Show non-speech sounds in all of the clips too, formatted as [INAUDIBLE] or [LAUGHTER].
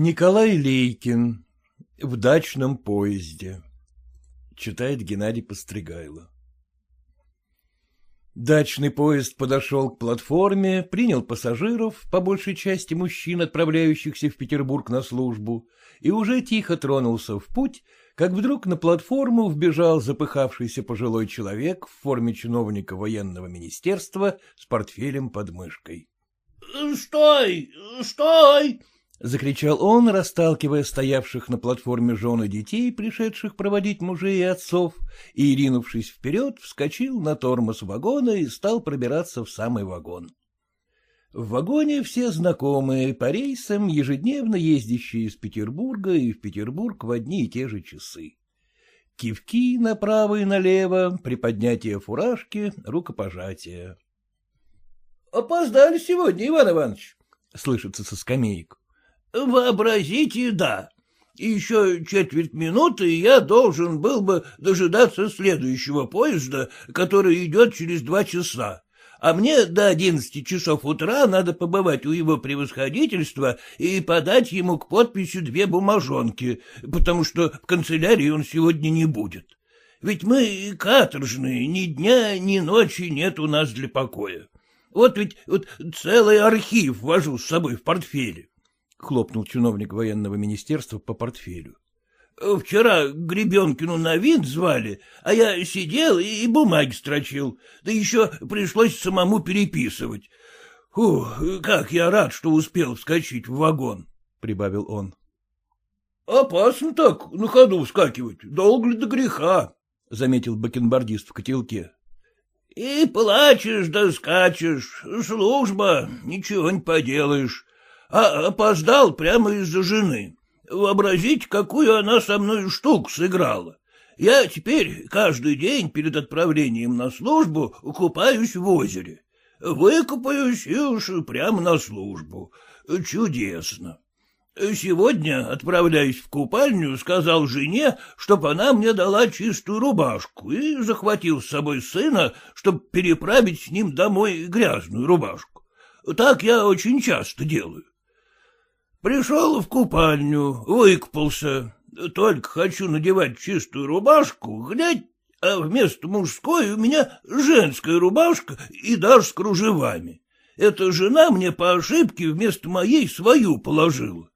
Николай Лейкин. В дачном поезде. Читает Геннадий Постригайло. Дачный поезд подошел к платформе, принял пассажиров, по большей части мужчин, отправляющихся в Петербург на службу, и уже тихо тронулся в путь, как вдруг на платформу вбежал запыхавшийся пожилой человек в форме чиновника военного министерства с портфелем под мышкой. — Стой! Стой! — закричал он, расталкивая стоявших на платформе жен и детей, пришедших проводить мужей и отцов, и, ринувшись вперед, вскочил на тормоз вагона и стал пробираться в самый вагон. В вагоне все знакомые по рейсам, ежедневно ездящие из Петербурга и в Петербург в одни и те же часы. Кивки направо и налево, приподнятие фуражки, рукопожатие. — Опоздали сегодня, Иван Иванович, — слышится со скамеек. — Вообразите, да. Еще четверть минуты, и я должен был бы дожидаться следующего поезда, который идет через два часа. А мне до одиннадцати часов утра надо побывать у его превосходительства и подать ему к подписи две бумажонки, потому что в канцелярии он сегодня не будет. Ведь мы каторжные, ни дня, ни ночи нет у нас для покоя. Вот ведь вот целый архив вожу с собой в портфеле. — хлопнул чиновник военного министерства по портфелю. — Вчера Гребенкину на вид звали, а я сидел и бумаги строчил, да еще пришлось самому переписывать. Ух, как я рад, что успел вскочить в вагон, — прибавил он. — Опасно так на ходу вскакивать, долго ли до греха, — заметил бакенбардист в котелке. — И плачешь да скачешь, служба, ничего не поделаешь а опоздал прямо из-за жены. Вообразите, какую она со мной штуку сыграла. Я теперь каждый день перед отправлением на службу купаюсь в озере. Выкупаюсь и уж прямо на службу. Чудесно. Сегодня, отправляясь в купальню, сказал жене, чтоб она мне дала чистую рубашку, и захватил с собой сына, чтоб переправить с ним домой грязную рубашку. Так я очень часто делаю. Пришел в купальню, выкупался. Только хочу надевать чистую рубашку, глядь, а вместо мужской у меня женская рубашка и даже с кружевами. Эта жена мне по ошибке вместо моей свою положила.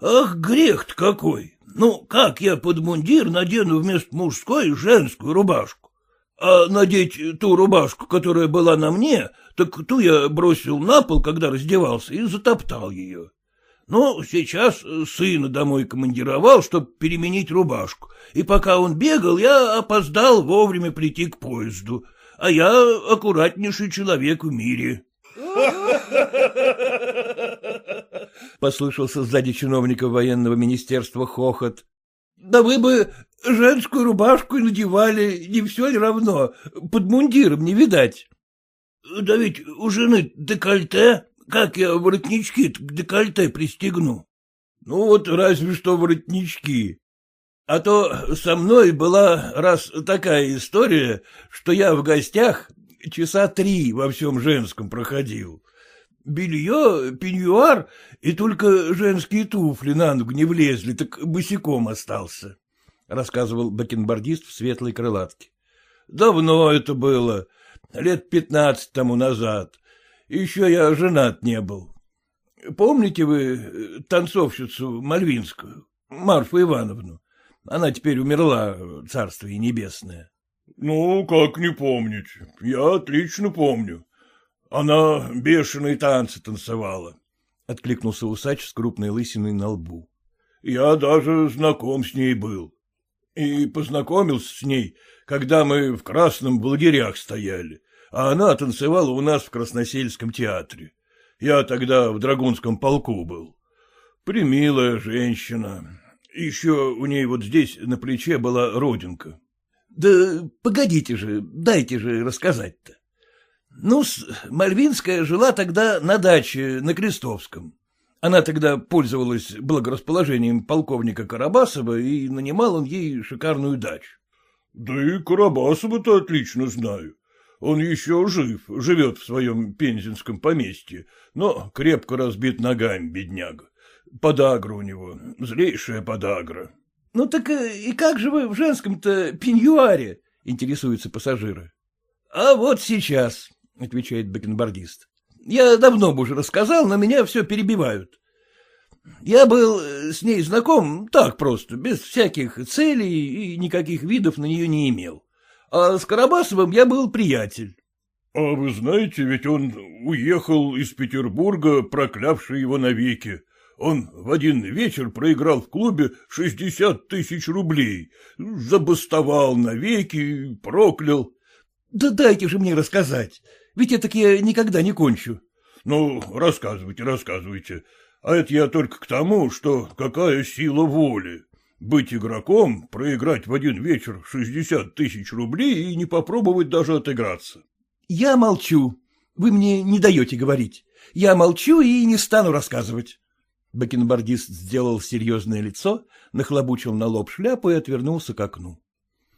Ах, грех-то какой! Ну, как я под мундир надену вместо мужской женскую рубашку? А надеть ту рубашку, которая была на мне, так ту я бросил на пол, когда раздевался, и затоптал ее. Ну, сейчас сына домой командировал, чтобы переменить рубашку, и пока он бегал, я опоздал вовремя прийти к поезду, а я аккуратнейший человек в мире. [LAUGHS] Послышался сзади чиновника военного министерства хохот. Да вы бы женскую рубашку надевали, не все ли равно, под мундиром не видать. Да ведь у жены декольте, как я воротнички к декольте пристегну? Ну вот разве что воротнички. А то со мной была раз такая история, что я в гостях часа три во всем женском проходил. Белье, пеньюар, и только женские туфли на ногу не влезли, так босиком остался, — рассказывал бакенбардист в светлой крылатке. Давно это было, лет пятнадцать тому назад. Еще я женат не был. Помните вы э, танцовщицу Мальвинскую, Марфу Ивановну? Она теперь умерла, царство и небесное. — Ну, как не помнить? Я отлично помню. Она бешеные танцы танцевала, — откликнулся усач с крупной лысиной на лбу. — Я даже знаком с ней был. И познакомился с ней, когда мы в красном в лагерях стояли а она танцевала у нас в Красносельском театре. Я тогда в Драгунском полку был. Примилая женщина. Еще у ней вот здесь на плече была родинка. — Да погодите же, дайте же рассказать-то. ну Мальвинская жила тогда на даче на Крестовском. Она тогда пользовалась благорасположением полковника Карабасова, и нанимал он ей шикарную дачу. — Да и Карабасова-то отлично знаю. Он еще жив, живет в своем пензенском поместье, но крепко разбит ногами, бедняга. Подагра у него, злейшая подагра. — Ну так э, и как же вы в женском-то пеньюаре? — интересуются пассажиры. — А вот сейчас, — отвечает бакенбардист. — Я давно бы уже рассказал, но меня все перебивают. Я был э, с ней знаком так просто, без всяких целей и никаких видов на нее не имел. А с Карабасовым я был приятель. — А вы знаете, ведь он уехал из Петербурга, проклявший его навеки. Он в один вечер проиграл в клубе шестьдесят тысяч рублей, забастовал навеки, проклял. — Да дайте же мне рассказать, ведь я так я никогда не кончу. — Ну, рассказывайте, рассказывайте. А это я только к тому, что какая сила воли. Быть игроком, проиграть в один вечер шестьдесят тысяч рублей и не попробовать даже отыграться. — Я молчу. Вы мне не даете говорить. Я молчу и не стану рассказывать. Бакенбардист сделал серьезное лицо, нахлобучил на лоб шляпу и отвернулся к окну.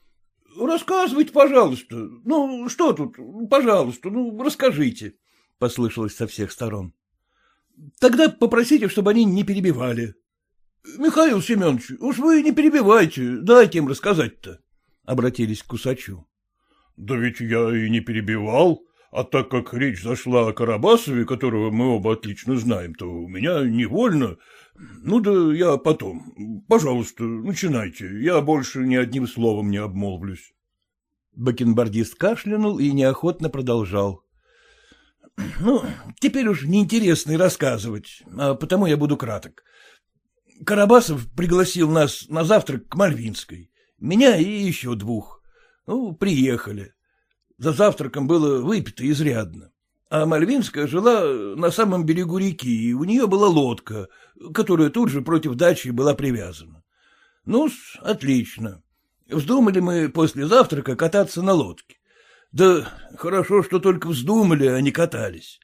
— Рассказывайте, пожалуйста. Ну, что тут? Пожалуйста, ну, расскажите, — послышалось со всех сторон. — Тогда попросите, чтобы они не перебивали. — Михаил Семенович, уж вы не перебивайте, дайте им рассказать-то, — обратились к Кусачу. — Да ведь я и не перебивал, а так как речь зашла о Карабасове, которого мы оба отлично знаем, то у меня невольно... Ну да я потом. Пожалуйста, начинайте, я больше ни одним словом не обмолвлюсь. Бакенбардист кашлянул и неохотно продолжал. — Ну, теперь уж неинтересно и рассказывать, а потому я буду краток. Карабасов пригласил нас на завтрак к Мальвинской. Меня и еще двух. Ну, приехали. За завтраком было выпито изрядно. А Мальвинская жила на самом берегу реки, и у нее была лодка, которая тут же против дачи была привязана. ну отлично. Вздумали мы после завтрака кататься на лодке. Да хорошо, что только вздумали, а не катались.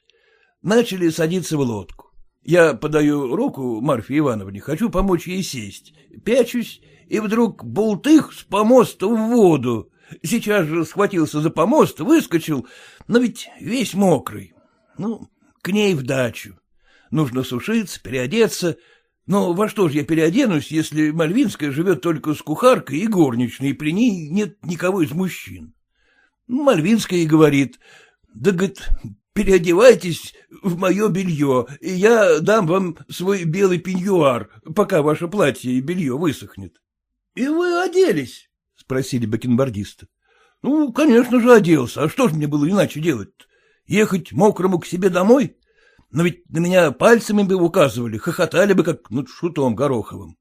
Начали садиться в лодку. Я подаю руку Марфе Ивановне, хочу помочь ей сесть. Пячусь, и вдруг болтых с помоста в воду. Сейчас же схватился за помост, выскочил, но ведь весь мокрый. Ну, к ней в дачу. Нужно сушиться, переодеться. Но во что же я переоденусь, если Мальвинская живет только с кухаркой и горничной, и при ней нет никого из мужчин? Мальвинская и говорит, да, говорит, переодевайтесь в мое белье, и я дам вам свой белый пеньюар, пока ваше платье и белье высохнет. — И вы оделись? — спросили бакенбардисты. — Ну, конечно же, оделся. А что же мне было иначе делать -то? Ехать мокрому к себе домой? Но ведь на меня пальцами бы указывали, хохотали бы, как над шутом Гороховым.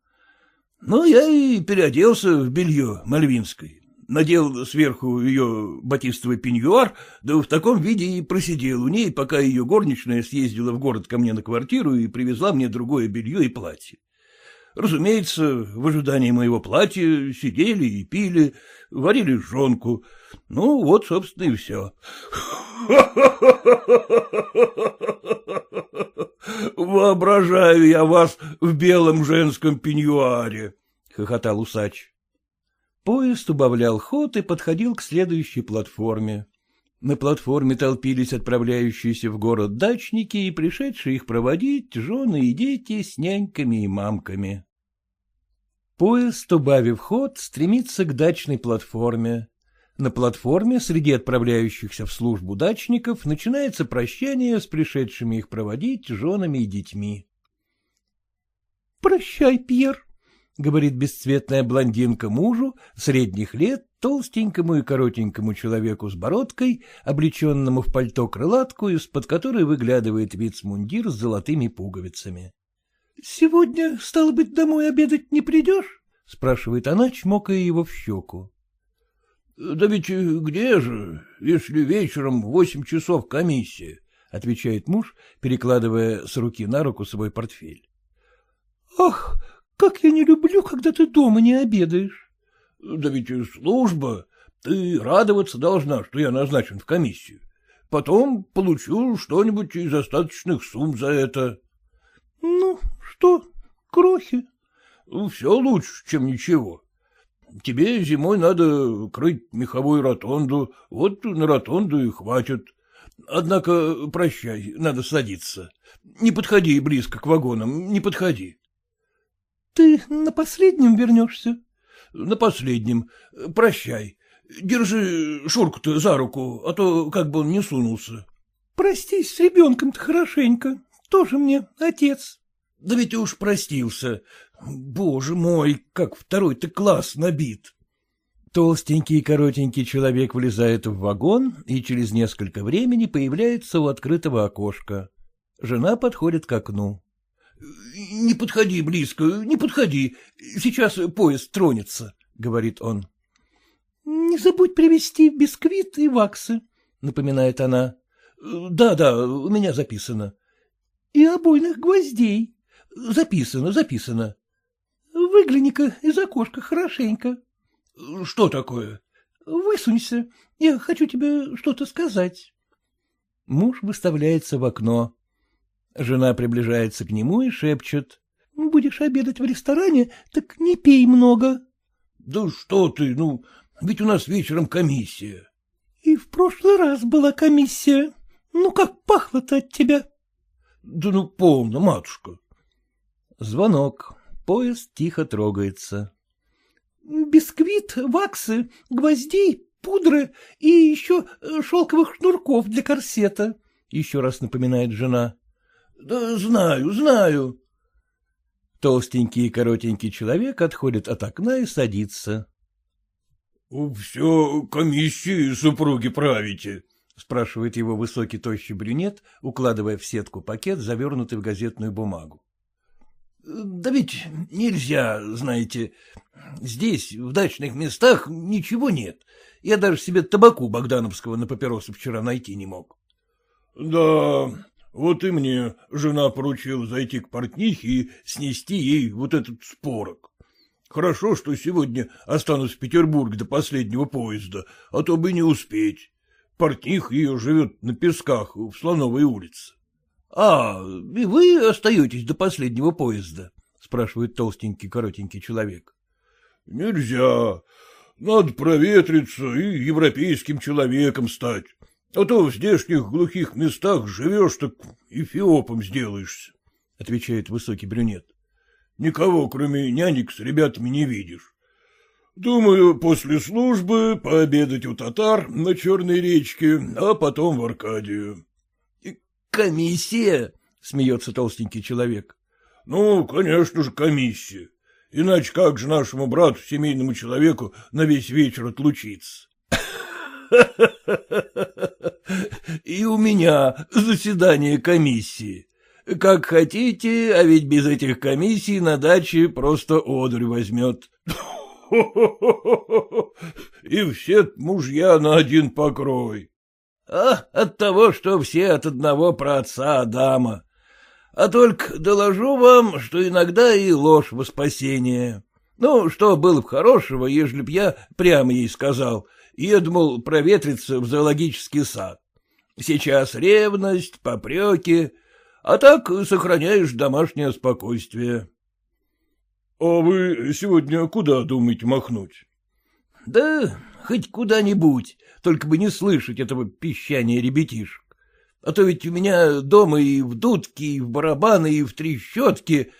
Ну, я и переоделся в белье Мальвинской надел сверху ее батистовый пеньюар, да в таком виде и просидел у ней, пока ее горничная съездила в город ко мне на квартиру и привезла мне другое белье и платье. Разумеется, в ожидании моего платья сидели и пили, варили жонку. Ну, вот, собственно, и все. [LAUGHS] Воображаю я вас в белом женском пеньюаре, — хохотал усач. Поезд убавлял ход и подходил к следующей платформе. На платформе толпились отправляющиеся в город дачники и пришедшие их проводить жены и дети с няньками и мамками. Поезд, убавив ход, стремится к дачной платформе. На платформе среди отправляющихся в службу дачников начинается прощание с пришедшими их проводить женами и детьми. — Прощай, Пьер, — говорит бесцветная блондинка мужу, средних лет, толстенькому и коротенькому человеку с бородкой, облеченному в пальто-крылатку, из-под которой выглядывает вицмундир с золотыми пуговицами. — Сегодня, стало быть, домой обедать не придешь? — спрашивает она, чмокая его в щеку. — Да ведь где же, если вечером в восемь часов комиссия? — отвечает муж, перекладывая с руки на руку свой портфель. — Ах, как я не люблю, когда ты дома не обедаешь. — Да ведь служба. Ты радоваться должна, что я назначен в комиссию. Потом получу что-нибудь из остаточных сумм за это. — Ну, что, крохи? — Все лучше, чем ничего. Тебе зимой надо крыть меховую ротонду, вот на ротонду и хватит. Однако, прощай, надо садиться. Не подходи близко к вагонам, не подходи. Ты на последнем вернешься? — На последнем. Прощай. Держи Шурку-то за руку, а то как бы он не сунулся. — Простись с ребенком-то хорошенько. Тоже мне отец. — Да ведь уж простился. Боже мой, как второй-то класс набит. Толстенький и коротенький человек влезает в вагон и через несколько времени появляется у открытого окошка. Жена подходит к окну. — Не подходи близко, не подходи. Сейчас поезд тронется, — говорит он. — Не забудь привезти бисквит и ваксы, — напоминает она. Да, — Да-да, у меня записано. — И обойных гвоздей. — Записано, записано. — Выгляни-ка из окошка хорошенько. — Что такое? — Высунься, я хочу тебе что-то сказать. Муж выставляется в окно. Жена приближается к нему и шепчет. — Будешь обедать в ресторане, так не пей много. — Да что ты, ну, ведь у нас вечером комиссия. — И в прошлый раз была комиссия. Ну, как пахло-то от тебя? — Да ну, полно, матушка. Звонок. Поезд тихо трогается бисквит, ваксы, гвоздей, пудры и еще э, шелковых шнурков для корсета, — еще раз напоминает жена. — Да знаю, знаю. Толстенький и коротенький человек отходит от окна и садится. — Все комиссии супруги правите, — спрашивает его высокий тощий брюнет, укладывая в сетку пакет, завернутый в газетную бумагу. Да ведь нельзя, знаете, здесь, в дачных местах, ничего нет. Я даже себе табаку богдановского на папиросы вчера найти не мог. — Да, вот и мне жена поручила зайти к портнихе и снести ей вот этот спорок. Хорошо, что сегодня останусь в Петербург до последнего поезда, а то бы не успеть. Портних ее живет на песках в Слоновой улице. — А, и вы остаетесь до последнего поезда? — спрашивает толстенький коротенький человек. — Нельзя. Надо проветриться и европейским человеком стать. А то в здешних глухих местах живешь, так эфиопом сделаешься, — отвечает высокий брюнет. — Никого, кроме нянек, с ребятами не видишь. Думаю, после службы пообедать у татар на Черной речке, а потом в Аркадию комиссия? — смеется толстенький человек. — Ну, конечно же, комиссия. Иначе как же нашему брату, семейному человеку, на весь вечер отлучиться? [LAUGHS] И у меня заседание комиссии. Как хотите, а ведь без этих комиссий на даче просто одурь возьмет. [LAUGHS] И все мужья на один покрой. А от того, что все от одного про отца Адама. А только доложу вам, что иногда и ложь во спасение. Ну, что было бы хорошего, ежели б я прямо ей сказал, еду, мол, проветриться в зоологический сад. Сейчас ревность, попреки, а так сохраняешь домашнее спокойствие. — А вы сегодня куда думаете махнуть? — Да хоть куда-нибудь, только бы не слышать этого пищания ребятишек. А то ведь у меня дома и в дудке, и в барабаны, и в трещотке.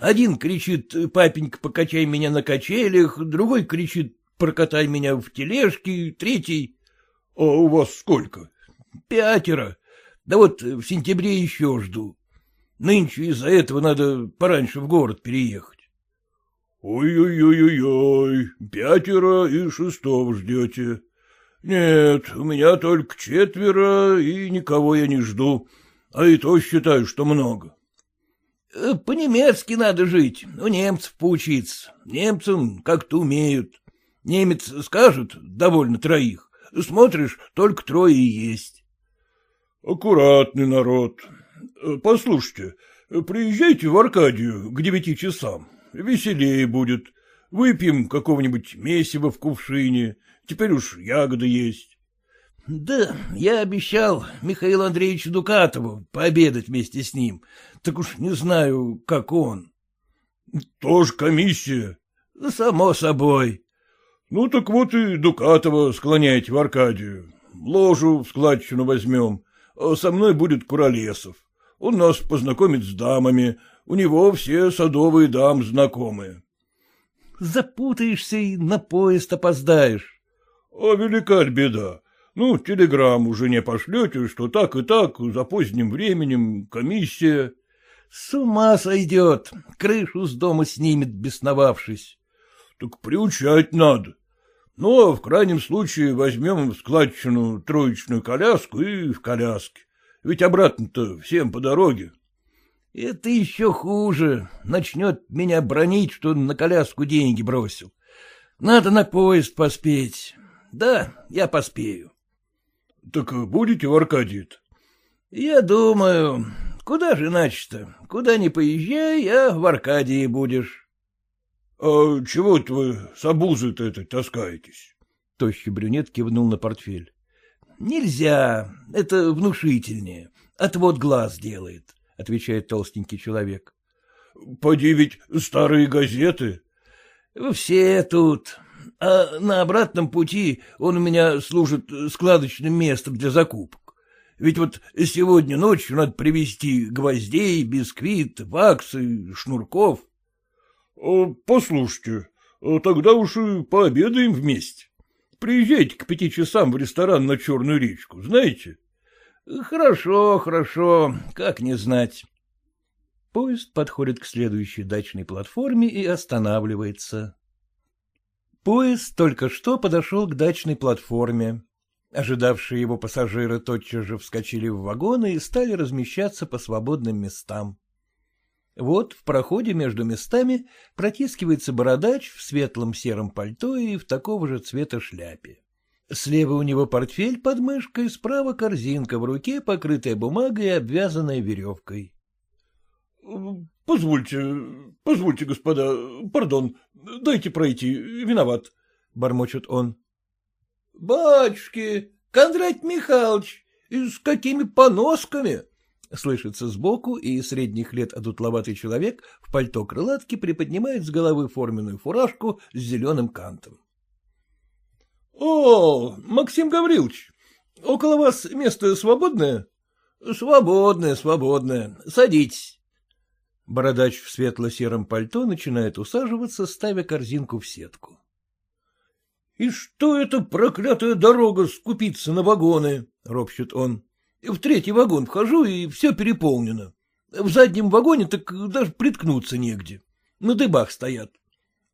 Один кричит «Папенька, покачай меня на качелях», другой кричит «Прокатай меня в тележке», третий «А у вас сколько?» «Пятеро. Да вот в сентябре еще жду. Нынче из-за этого надо пораньше в город переехать. «Ой-ой-ой-ой, пятеро и шестого ждете. Нет, у меня только четверо, и никого я не жду, а и то считаю, что много». «Э, «По-немецки надо жить, у немцев поучиться. Немцам как-то умеют. Немец скажет, довольно троих, смотришь, только трое и есть». «Аккуратный народ. Послушайте, приезжайте в Аркадию к девяти часам веселее будет. Выпьем какого-нибудь месива в кувшине, теперь уж ягоды есть. — Да, я обещал Михаилу Андреевичу Дукатову пообедать вместе с ним, так уж не знаю, как он. — Тоже комиссия? — Само собой. — Ну так вот и Дукатова склоняйте в Аркадию. Ложу в складчину возьмем, а со мной будет Куролесов. Он нас познакомит с дамами, У него все садовые дам знакомые. — Запутаешься и на поезд опоздаешь. — А велика беда. Ну, телеграмму жене пошлете, что так и так, за поздним временем, комиссия. — С ума сойдет, крышу с дома снимет, бесновавшись. — Так приучать надо. Ну, а в крайнем случае возьмем в складчину троечную коляску и в коляске. Ведь обратно-то всем по дороге. — Это еще хуже. Начнет меня бронить, что на коляску деньги бросил. Надо на поезд поспеть. Да, я поспею. — Так будете в Аркадии -то? — Я думаю, куда же иначе-то? Куда ни поезжай, а в Аркадии будешь. — А чего-то вы с обузой-то этой таскаетесь? Тощий брюнет кивнул на портфель. — Нельзя, это внушительнее, отвод глаз делает, — отвечает толстенький человек. — Поди ведь старые газеты. — Все тут, а на обратном пути он у меня служит складочным местом для закупок. Ведь вот сегодня ночью надо привезти гвоздей, бисквит, ваксы, шнурков. А, — Послушайте, а тогда уж и пообедаем вместе. Приезжайте к пяти часам в ресторан на Черную речку, знаете? — Хорошо, хорошо, как не знать. Поезд подходит к следующей дачной платформе и останавливается. Поезд только что подошел к дачной платформе. Ожидавшие его пассажиры тотчас же вскочили в вагоны и стали размещаться по свободным местам. Вот в проходе между местами протискивается бородач в светлом сером пальто и в такого же цвета шляпе. Слева у него портфель под мышкой, справа корзинка в руке, покрытая бумагой и обвязанная веревкой. — Позвольте, позвольте, господа, пардон, дайте пройти, виноват, — бормочет он. — Батюшки, Кондрать Михайлович, с какими поносками! — слышится сбоку, и средних лет одутловатый человек в пальто крылатки приподнимает с головы форменную фуражку с зеленым кантом. — О, Максим Гаврилович, около вас место свободное? — Свободное, свободное. Садитесь. Бородач в светло-сером пальто начинает усаживаться, ставя корзинку в сетку. — И что это проклятая дорога скупиться на вагоны? — ропщет он. — В третий вагон вхожу, и все переполнено. В заднем вагоне так даже приткнуться негде. На дыбах стоят.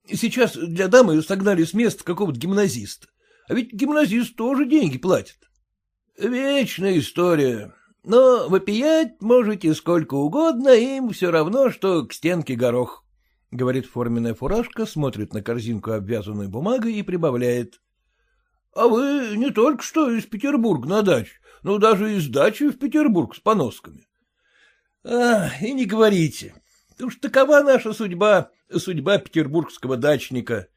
Сейчас для дамы согнали с места какого-то гимназиста. А ведь гимназист тоже деньги платит. — Вечная история. Но вопиять можете сколько угодно, им все равно, что к стенке горох. — говорит форменная фуражка, смотрит на корзинку, обвязанную бумагой, и прибавляет. — А вы не только что из Петербурга на дачу, но даже из дачи в Петербург с поносками. — А, и не говорите. Уж такова наша судьба, судьба петербургского дачника.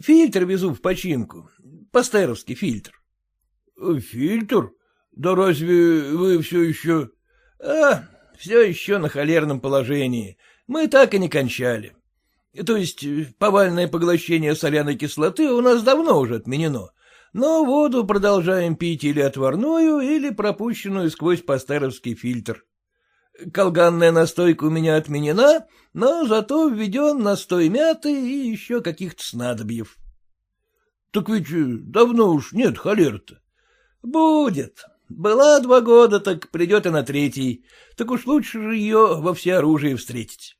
Фильтр везу в починку, пастеровский фильтр. — Фильтр? Да разве вы все еще... А, все еще на холерном положении. Мы так и не кончали. То есть повальное поглощение соляной кислоты у нас давно уже отменено, но воду продолжаем пить или отварную, или пропущенную сквозь пастеровский фильтр. Колганная настойка у меня отменена, но зато введен настой мяты и еще каких-то снадобьев. — Так ведь давно уж нет холеры-то. — Будет. Была два года, так придет и на третий. Так уж лучше же ее во всеоружии встретить.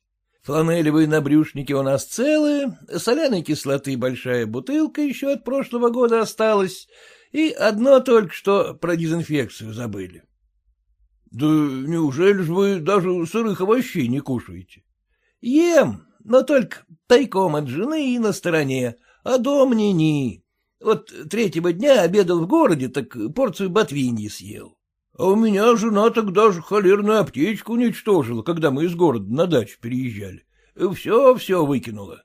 Фланелевые набрюшники у нас целые, соляной кислоты большая бутылка еще от прошлого года осталась, и одно только что про дезинфекцию забыли. — Да неужели же вы даже сырых овощей не кушаете? — Ем, но только тайком от жены и на стороне, а дом не ни. Вот третьего дня обедал в городе, так порцию ботвиньи съел. А у меня жена так даже холерную аптечку уничтожила, когда мы из города на дачу переезжали. Все-все выкинула.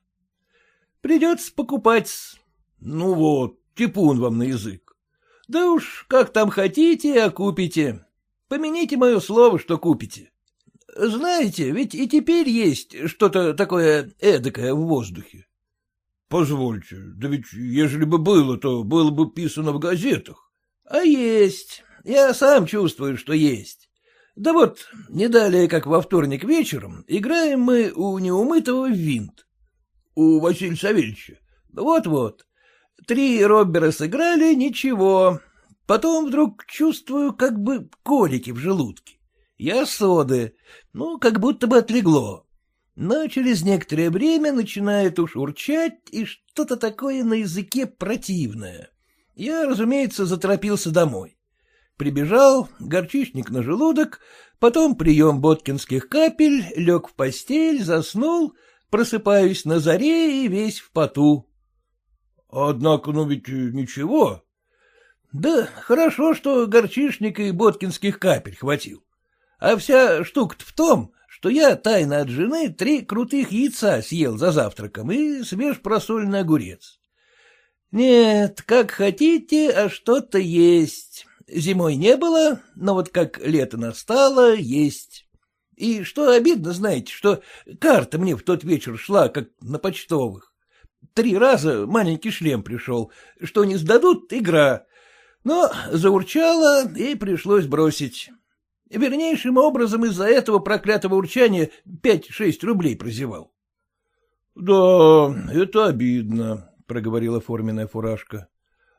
Придется покупать. Ну вот, типун вам на язык. Да уж, как там хотите, а купите. Помяните мое слово, что купите. Знаете, ведь и теперь есть что-то такое эдакое в воздухе. — Позвольте, да ведь ежели бы было, то было бы писано в газетах. — А есть. Я сам чувствую, что есть. Да вот, не далее, как во вторник вечером, играем мы у неумытого винт. У Василия Савельевича. Вот-вот. Три роббера сыграли, ничего. Потом вдруг чувствую как бы колики в желудке. Я соды, ну, как будто бы отлегло. Но через некоторое время начинает уж урчать и что-то такое на языке противное. Я, разумеется, заторопился домой. Прибежал, горчичник на желудок, потом прием боткинских капель, лег в постель, заснул, просыпаюсь на заре и весь в поту. — Однако, ну ведь ничего. — Да хорошо, что горчишник и боткинских капель хватил. А вся штука-то в том, что я тайно от жены три крутых яйца съел за завтраком и свеж просольный огурец. Нет, как хотите, а что-то есть. Зимой не было, но вот как лето настало, есть. И что обидно, знаете, что карта мне в тот вечер шла, как на почтовых. Три раза маленький шлем пришел. Что не сдадут — игра. Но заурчало, и пришлось бросить. Вернейшим образом из-за этого проклятого урчания пять-шесть рублей прозевал. — Да, это обидно, — проговорила форменная фуражка. —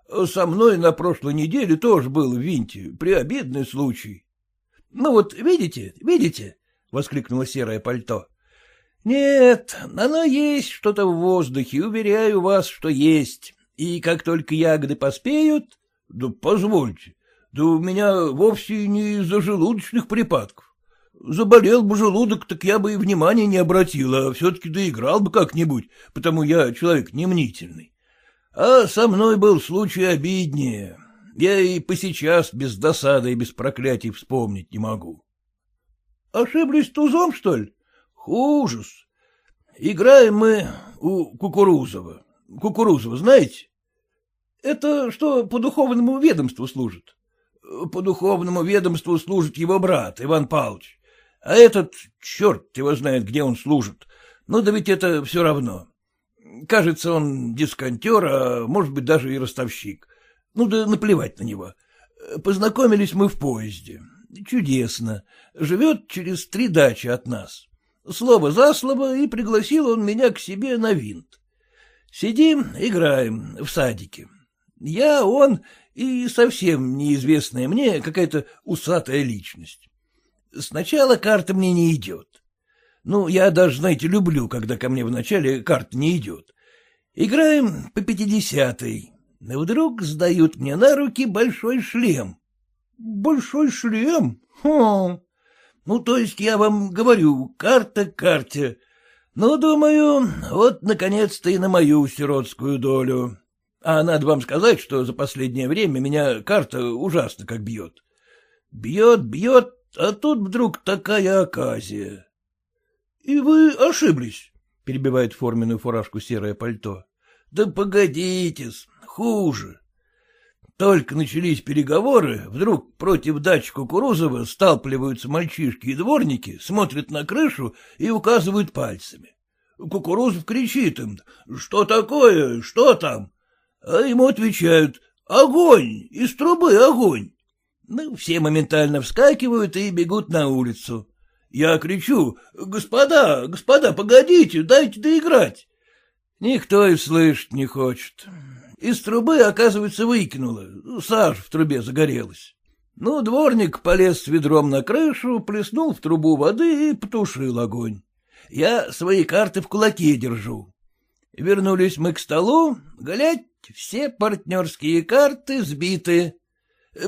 Со мной на прошлой неделе тоже был в винте, приобидный случай. — Ну вот, видите, видите, — воскликнуло серое пальто. — Нет, оно есть что-то в воздухе, уверяю вас, что есть. И как только ягоды поспеют... — Да позвольте, да у меня вовсе не из-за желудочных припадков. Заболел бы желудок, так я бы и внимания не обратил, а все-таки доиграл бы как-нибудь, потому я человек немнительный. А со мной был случай обиднее. Я и по сейчас без досады и без проклятий вспомнить не могу. Ошиблись тузом, что ли? Ужас. Играем мы у Кукурузова. Кукурузова знаете? Это что по духовному ведомству служит. По духовному ведомству служит его брат, Иван Павлович. А этот, черт его знает, где он служит. Ну да ведь это все равно. Кажется, он дисконтер, а может быть даже и ростовщик. Ну да наплевать на него. Познакомились мы в поезде. Чудесно. Живет через три дачи от нас. Слово за слово, и пригласил он меня к себе на винт. Сидим, играем в садике. Я, он и совсем неизвестная мне какая-то усатая личность. Сначала карта мне не идет. Ну, я даже, знаете, люблю, когда ко мне вначале карта не идет. Играем по пятидесятой. Но вдруг сдают мне на руки большой шлем. Большой шлем? Хм. Ну, то есть я вам говорю, карта карте. Ну, думаю, вот, наконец-то, и на мою сиротскую долю. А надо вам сказать, что за последнее время меня карта ужасно как бьет. Бьет, бьет, а тут вдруг такая оказия. — И вы ошиблись, — перебивает форменную фуражку серое пальто. — Да погодите-с, хуже. Только начались переговоры, вдруг против дач Кукурузова сталпливаются мальчишки и дворники, смотрят на крышу и указывают пальцами. Кукурузов кричит им, что такое, что там? А ему отвечают «Огонь! Из трубы огонь!» Ну, все моментально вскакивают и бегут на улицу. Я кричу «Господа, господа, погодите, дайте доиграть!» Никто и слышать не хочет. Из трубы, оказывается, выкинуло, сажа в трубе загорелась. Ну, дворник полез с ведром на крышу, плеснул в трубу воды и потушил огонь. Я свои карты в кулаке держу. Вернулись мы к столу, глядь, все партнерские карты сбиты.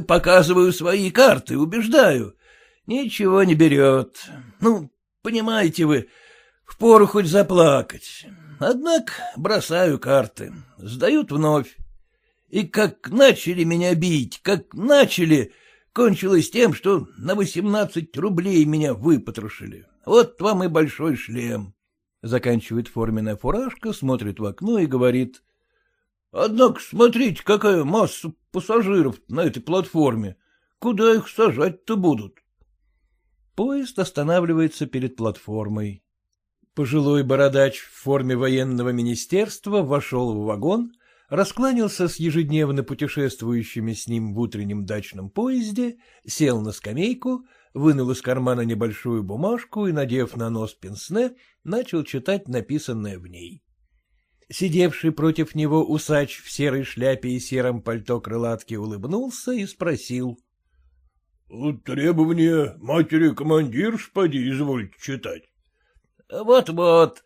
Показываю свои карты, убеждаю. Ничего не берет. Ну, понимаете вы, впору хоть заплакать. Однако бросаю карты, сдают вновь. И как начали меня бить, как начали, кончилось тем, что на восемнадцать рублей меня выпотрошили. Вот вам и большой шлем. Заканчивает форменная фуражка, смотрит в окно и говорит. Однако смотрите, какая масса пассажиров на этой платформе. Куда их сажать-то будут? Поезд останавливается перед платформой. Пожилой бородач в форме военного министерства вошел в вагон, раскланялся с ежедневно путешествующими с ним в утреннем дачном поезде, сел на скамейку, вынул из кармана небольшую бумажку и, надев на нос пенсне, начал читать написанное в ней. Сидевший против него усач в серой шляпе и сером пальто крылатки улыбнулся и спросил. — Требования матери командирш, поди, извольте читать. Вот — Вот-вот.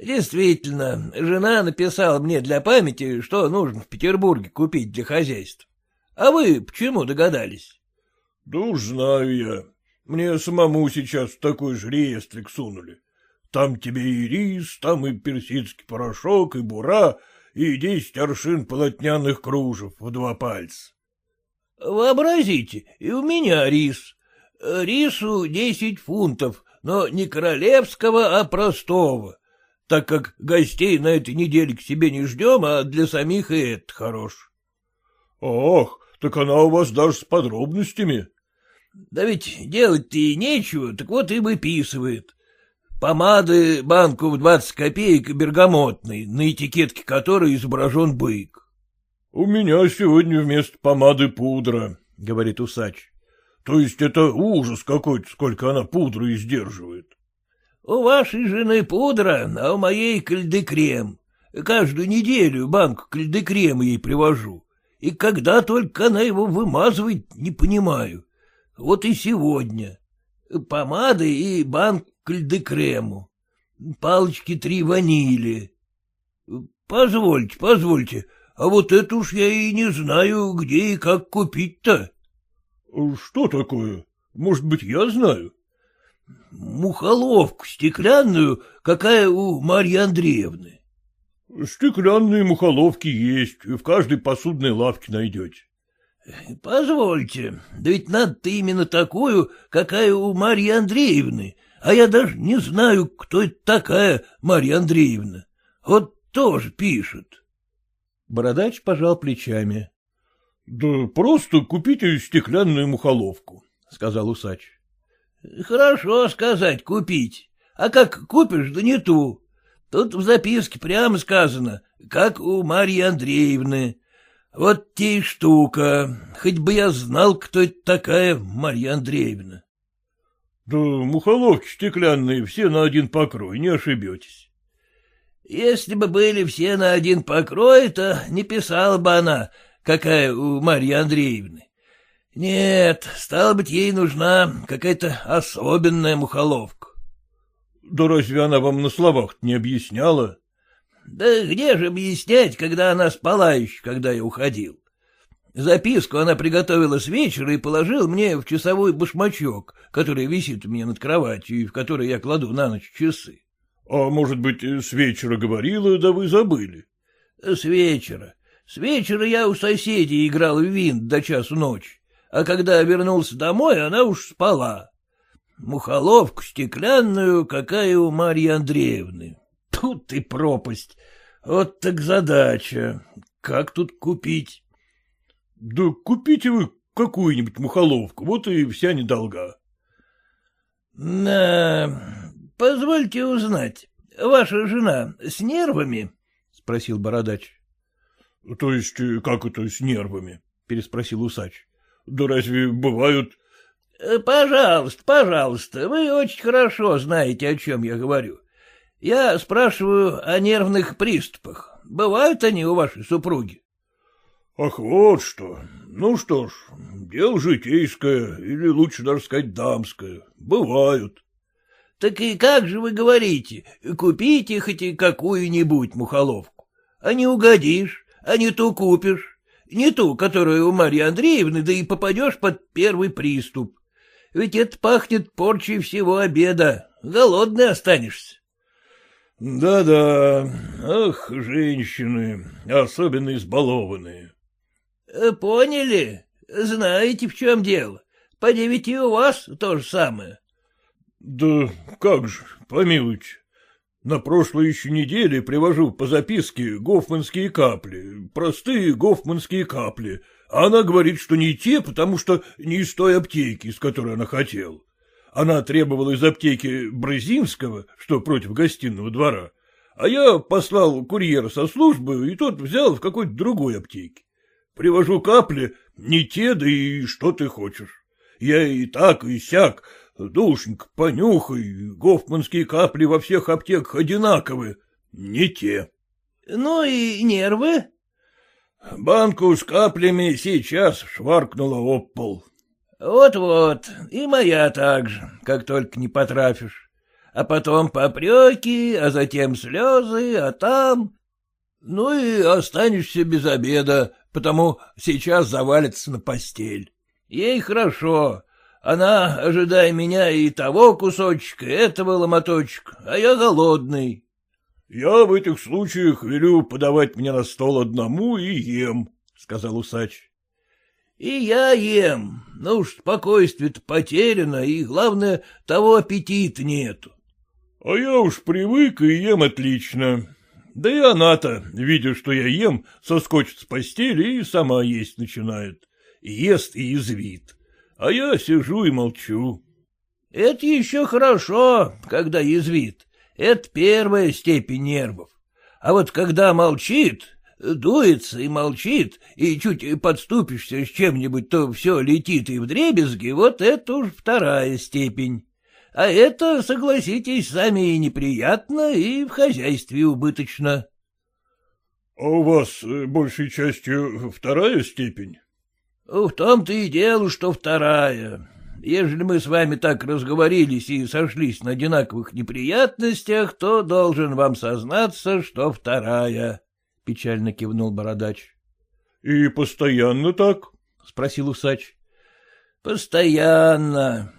Действительно, жена написала мне для памяти, что нужно в Петербурге купить для хозяйства. А вы почему догадались? — Да уж знаю я. Мне самому сейчас такой же реестрик сунули. Там тебе и рис, там и персидский порошок, и бура, и десять аршин полотняных кружев в два пальца. — Вообразите, и у меня рис. Рису десять фунтов, но не королевского, а простого, так как гостей на этой неделе к себе не ждем, а для самих и это хорош. — Ах, так она у вас даже с подробностями. — Да ведь делать-то и нечего, так вот и выписывает. Помады банку в двадцать копеек бергамотной, на этикетке которой изображен бык. — У меня сегодня вместо помады пудра, — говорит усач. — То есть это ужас какой-то, сколько она пудры издерживает. — У вашей жены пудра, а у моей кальдекрем. Каждую неделю банку кальдекрема ей привожу. И когда только она его вымазывает, не понимаю. Вот и сегодня. Помады и банк кальдекрему. Палочки три ванили. Позвольте, позвольте, а вот это уж я и не знаю, где и как купить-то. Что такое? Может быть, я знаю? Мухоловку стеклянную, какая у Марьи Андреевны. Стеклянные мухоловки есть, в каждой посудной лавке найдете. — Позвольте, да ведь надо-то именно такую, какая у Марьи Андреевны, а я даже не знаю, кто это такая Марья Андреевна. Вот тоже пишет. Бородач пожал плечами. — Да просто купите стеклянную мухоловку, — сказал усач. — Хорошо сказать купить, а как купишь, да не ту. Тут в записке прямо сказано, как у Марьи Андреевны. Вот те и штука, хоть бы я знал, кто это такая Марья Андреевна. — Да мухоловки стеклянные все на один покрой, не ошибетесь. — Если бы были все на один покрой, то не писала бы она, какая у Марьи Андреевны. Нет, стало быть, ей нужна какая-то особенная мухоловка. Да разве она вам на словах не объясняла? Да где же объяснять, когда она спала еще, когда я уходил? Записку она приготовила с вечера и положила мне в часовой башмачок, который висит у меня над кроватью и в который я кладу на ночь часы. — А может быть, с вечера говорила, да вы забыли? — С вечера. С вечера я у соседей играл в винт до часу ночи, а когда вернулся домой, она уж спала. Мухоловку стеклянную, какая у Марьи Андреевны. Тут ты пропасть. Вот так задача. Как тут купить? — Да купите вы какую-нибудь мухоловку, вот и вся недолга. — На, позвольте узнать, ваша жена с нервами? — спросил бородач. — То есть, как это с нервами? — переспросил усач. — Да разве бывают... Э, — Пожалуйста, пожалуйста, вы очень хорошо знаете, о чем я говорю. Я спрашиваю о нервных приступах. Бывают они у вашей супруги? — Ах, вот что. Ну что ж, дело житейское, или лучше даже сказать дамское. Бывают. — Так и как же вы говорите, купите хоть какую-нибудь мухоловку? А не угодишь, а не ту купишь. Не ту, которую у Марьи Андреевны, да и попадешь под первый приступ. Ведь это пахнет порчей всего обеда. Голодный останешься. Да-да, ах, женщины, особенно избалованные. Э, — Поняли? Знаете, в чем дело. Поди ведь и у вас то же самое. — Да как же, помилуйте. На прошлой еще неделе привожу по записке гофманские капли, простые гофманские капли, она говорит, что не те, потому что не из той аптеки, из которой она хотела. Она требовала из аптеки Брызинского, что против гостиного двора, а я послал курьера со службы, и тот взял в какой-то другой аптеке. Привожу капли, не те, да и что ты хочешь. Я и так, и сяк. Душенька, понюхай, гофманские капли во всех аптеках одинаковые. Не те. — Ну и нервы? — Банку с каплями сейчас шваркнула об пол. Вот — и моя так же, как только не потрафишь. А потом попреки, а затем слезы, а там... Ну и останешься без обеда, потому сейчас завалится на постель. Ей хорошо. Она, ожидая меня, и того кусочка, и этого ломоточка, а я голодный. — Я в этих случаях велю подавать мне на стол одному и ем, — сказал усач. — И я ем, но уж спокойствие-то потеряно, и, главное, того аппетита нету. — А я уж привык и ем отлично. Да и она-то, видя, что я ем, соскочит с постели и сама есть начинает. Ест и язвит. А я сижу и молчу. — Это еще хорошо, когда язвит. Это первая степень нервов. А вот когда молчит, дуется и молчит, и чуть подступишься с чем-нибудь, то все летит и вдребезги, вот это уж вторая степень. А это, согласитесь, сами и неприятно, и в хозяйстве убыточно. — А у вас, э, большей частью, вторая степень? — В том-то и дело, что вторая. Ежели мы с вами так разговорились и сошлись на одинаковых неприятностях, то должен вам сознаться, что вторая, — печально кивнул бородач. — И постоянно так? — спросил усач. — Постоянно.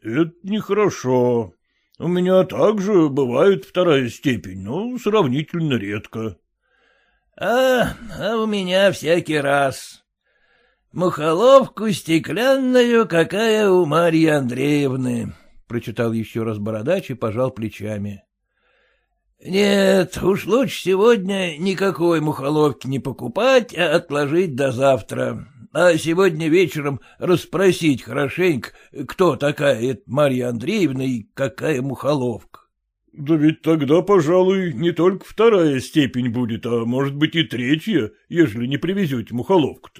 Это нехорошо. У меня также бывает вторая степень, но сравнительно редко. А, а у меня всякий раз. Мухоловку стеклянную, какая у Марьи Андреевны, — прочитал еще раз бородач и пожал плечами. Нет, уж лучше сегодня никакой мухоловки не покупать, а отложить до завтра а сегодня вечером расспросить хорошенько, кто такая эта Марья Андреевна и какая мухоловка. — Да ведь тогда, пожалуй, не только вторая степень будет, а может быть и третья, ежели не привезете мухоловку-то.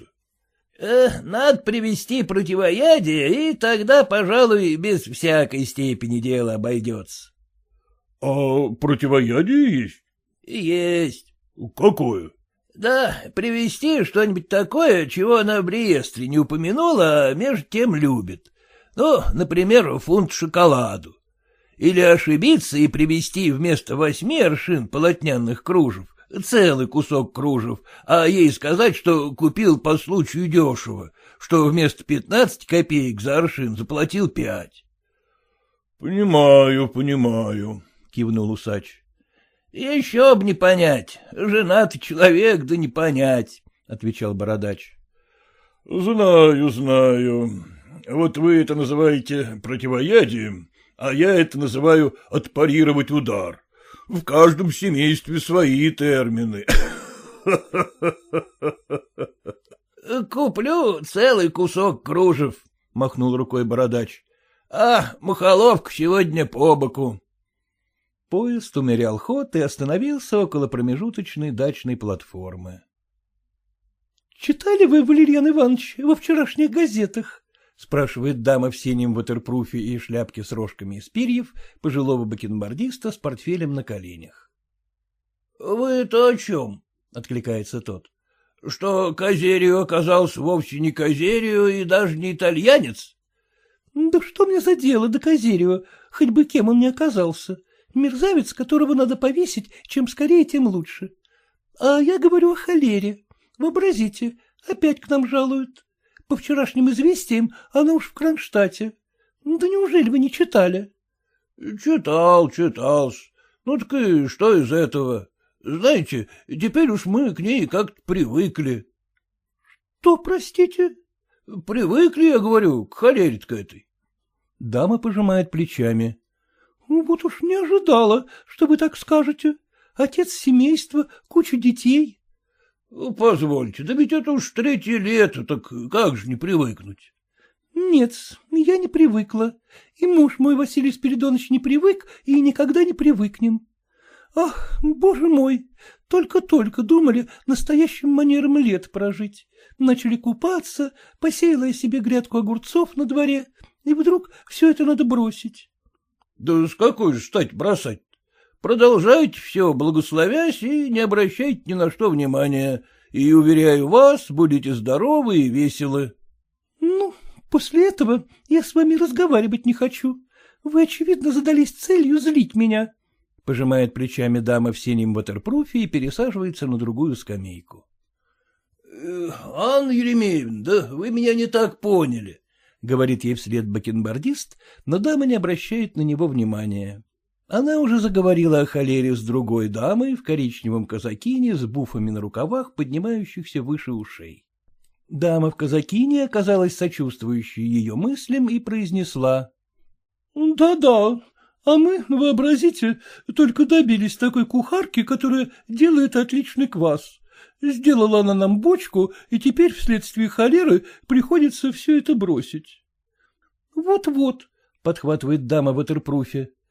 Э, надо привезти противоядие, и тогда, пожалуй, без всякой степени дело обойдется. — А противоядие есть? — Есть. — Какое? Да, привезти что-нибудь такое, чего она в реестре не упомянула, а между тем любит. Ну, например, фунт шоколаду. Или ошибиться и привезти вместо восьми аршин полотняных кружев целый кусок кружев, а ей сказать, что купил по случаю дешево, что вместо пятнадцати копеек за аршин заплатил пять. — Понимаю, понимаю, — кивнул усач. — Еще б не понять. Женатый человек, да не понять, — отвечал бородач. — Знаю, знаю. Вот вы это называете противоядием, а я это называю отпарировать удар. В каждом семействе свои термины. — Куплю целый кусок кружев, — махнул рукой бородач. — А, мухоловка сегодня по боку. Поезд умерял ход и остановился около промежуточной дачной платформы. — Читали вы, Валерьян Иванович, во вчерашних газетах? — спрашивает дама в синем ватерпруфе и шляпке с рожками из перьев пожилого бакенбардиста с портфелем на коленях. — Вы-то о чем? — откликается тот. — Что Козерию оказался вовсе не Козерию и даже не итальянец? — Да что мне за дело до Козерию, хоть бы кем он ни оказался? — Мерзавец, которого надо повесить, чем скорее, тем лучше. А я говорю о холере. Вообразите, опять к нам жалуют. По вчерашним известиям она уж в Кронштадте. Да неужели вы не читали? — Читал, читал. Ну так и что из этого? Знаете, теперь уж мы к ней как-то привыкли. — Что, простите? — Привыкли, я говорю, к холере-то этой. Дама пожимает плечами. Ну, — Вот уж не ожидала, что вы так скажете. Отец семейства, куча детей. — Позвольте, да ведь это уж третье лето, так как же не привыкнуть? — Нет, я не привыкла. И муж мой, Василий Спиридонович, не привык и никогда не привыкнем. Ах, боже мой, только-только думали настоящим манером лет прожить. Начали купаться, посеяла я себе грядку огурцов на дворе, и вдруг все это надо бросить. — Да с какой же стать бросать? Продолжайте все, благословясь, и не обращайте ни на что внимания, и, уверяю вас, будете здоровы и веселы. — Ну, после этого я с вами разговаривать не хочу. Вы, очевидно, задались целью злить меня. Пожимает плечами дама в синем ватерпруфе и пересаживается на другую скамейку. «Э, — Анна Еремеевна, да вы меня не так поняли, — говорит ей вслед бакенбардист, но дама не обращает на него внимания. Она уже заговорила о холере с другой дамой в коричневом казакине с буфами на рукавах, поднимающихся выше ушей. Дама в казакине оказалась сочувствующей ее мыслям и произнесла. «Да — Да-да, а мы, вообразите, только добились такой кухарки, которая делает отличный квас. Сделала она нам бочку, и теперь вследствие холеры приходится все это бросить. Вот — Вот-вот, — подхватывает дама в Этерпруфе, —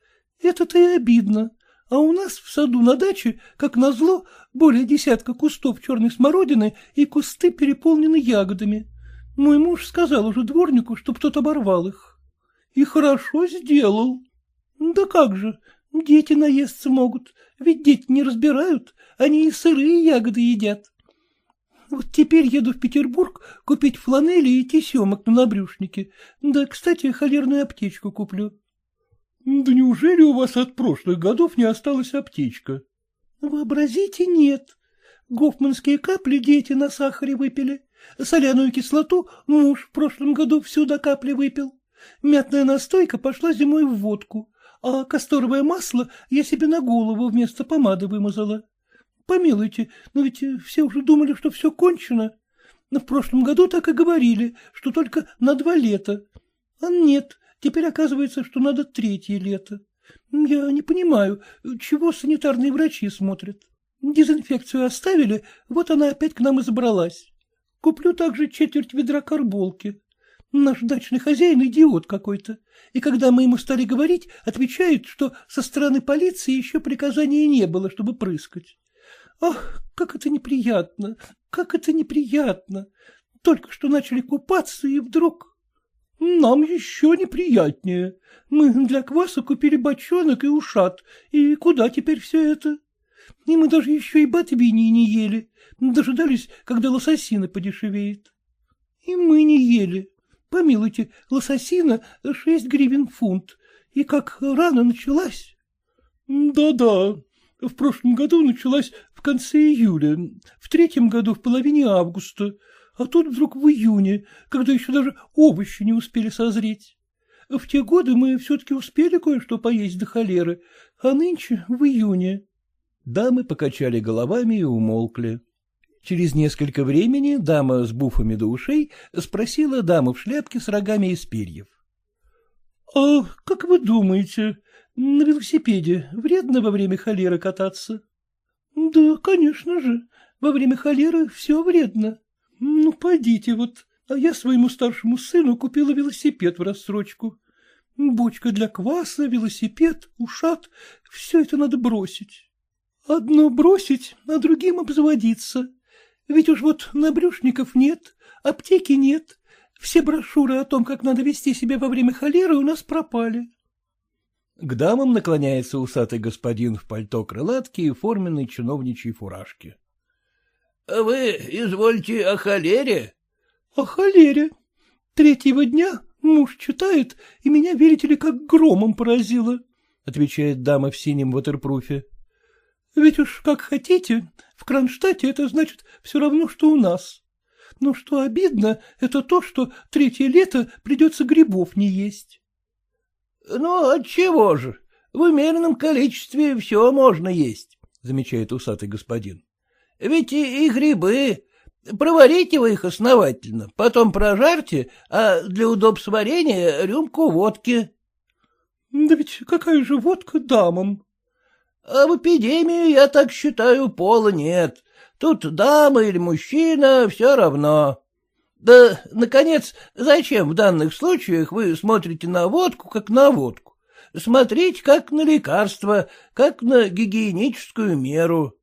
это-то и обидно. А у нас в саду на даче, как назло, более десятка кустов черной смородины и кусты переполнены ягодами. Мой муж сказал уже дворнику, чтоб тот оборвал их. И хорошо сделал. Да как же, дети наесться могут, ведь дети не разбирают, они и сырые ягоды едят. Вот теперь еду в Петербург купить фланели и тесемок на набрюшнике. Да, кстати, холерную аптечку куплю. — Да неужели у вас от прошлых годов не осталась аптечка? — Вообразите, нет. Гофманские капли дети на сахаре выпили. Соляную кислоту муж в прошлом году всю до капли выпил. Мятная настойка пошла зимой в водку, а касторовое масло я себе на голову вместо помады вымазала. Помилуйте, но ведь все уже думали, что все кончено. Но в прошлом году так и говорили, что только на два лета. А нет, Теперь оказывается, что надо третье лето. Я не понимаю, чего санитарные врачи смотрят. Дезинфекцию оставили, вот она опять к нам и забралась. Куплю также четверть ведра карболки. Наш дачный хозяин идиот какой-то. И когда мы ему стали говорить, отвечает, что со стороны полиции еще приказания не было, чтобы прыскать. Ах, как это неприятно, как это неприятно. Только что начали купаться, и вдруг... Нам еще неприятнее. Мы для кваса купили бочонок и ушат. И куда теперь все это? И мы даже еще и ботвини не ели. Дожидались, когда лососина подешевеет. И мы не ели. Помилуйте, лососина шесть гривен фунт. И как рано началась? Да-да, в прошлом году началась в конце июля, в третьем году в половине августа, а тут вдруг в июне, когда еще даже овощи не успели созреть. В те годы мы все-таки успели кое-что поесть до холеры, а нынче в июне. Дамы покачали головами и умолкли. Через несколько времени дама с буфами до ушей спросила даму в шляпке с рогами из перьев. — А как вы думаете, на велосипеде вредно во время холеры кататься? — Да, конечно же, во время холеры все вредно. Ну, пойдите вот, а я своему старшему сыну купила велосипед в рассрочку. Бочка для кваса, велосипед, ушат — все это надо бросить. Одно бросить, а другим обзаводиться. Ведь уж вот набрюшников нет, аптеки нет, все брошюры о том, как надо вести себя во время холеры, у нас пропали. К дамам наклоняется усатый господин в пальто крылатки и форменной чиновничьей фуражке. — Вы извольте о холере? — О холере. Третьего дня муж читает, и меня, верите ли, как громом поразило, — отвечает дама в синем ватерпруфе. — Ведь уж как хотите, в Кронштадте это значит все равно, что у нас. Но что обидно, это то, что третье лето придется грибов не есть. — Ну, отчего же? В умеренном количестве все можно есть, — замечает усатый господин. Ведь и, и грибы. Проварите вы их основательно, потом прожарьте, а для удобства варенья рюмку водки. — Да ведь какая же водка дамам? — А в эпидемию, я так считаю, пола нет. Тут дама или мужчина, все равно. Да, наконец, зачем в данных случаях вы смотрите на водку, как на водку? смотреть как на лекарство, как на гигиеническую меру.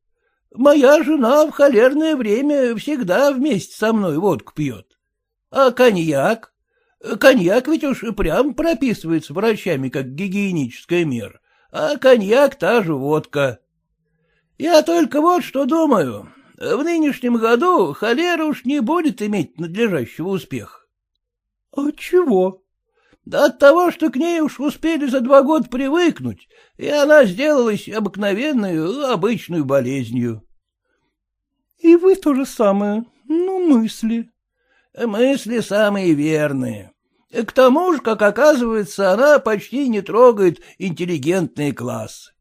Моя жена в холерное время всегда вместе со мной водку пьет. А коньяк? Коньяк ведь уж прям прописывается врачами как гигиеническая мера, а коньяк — та же водка. Я только вот что думаю. В нынешнем году холера уж не будет иметь надлежащего успеха. — А чего? — Да от того, что к ней уж успели за два года привыкнуть, и она сделалась обыкновенную, обычную болезнью. — И вы то же самое. Ну, мысли. — Мысли самые верные. К тому же, как оказывается, она почти не трогает интеллигентные классы.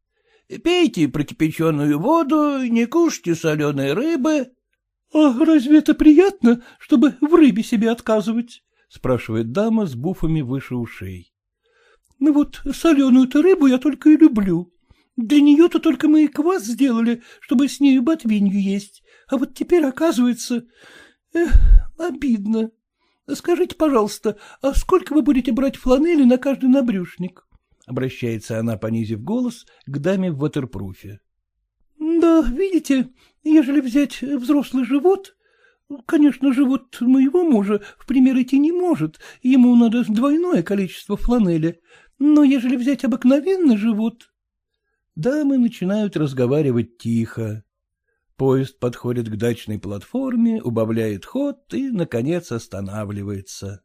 Пейте прокипяченную воду, не кушайте соленой рыбы. — А разве это приятно, чтобы в рыбе себе отказывать? — спрашивает дама с буфами выше ушей. — Ну вот соленую-то рыбу я только и люблю. Для нее-то только мы и квас сделали, чтобы с нею ботвинью есть. А вот теперь, оказывается... Эх, обидно. Скажите, пожалуйста, а сколько вы будете брать фланели на каждый набрюшник? Обращается она, понизив голос, к даме в ватерпруфе. — Да, видите, ежели взять взрослый живот... Конечно, живот моего мужа в пример идти не может, ему надо двойное количество фланели, но ежели взять обыкновенный живот... Дамы начинают разговаривать тихо. Поезд подходит к дачной платформе, убавляет ход и, наконец, останавливается.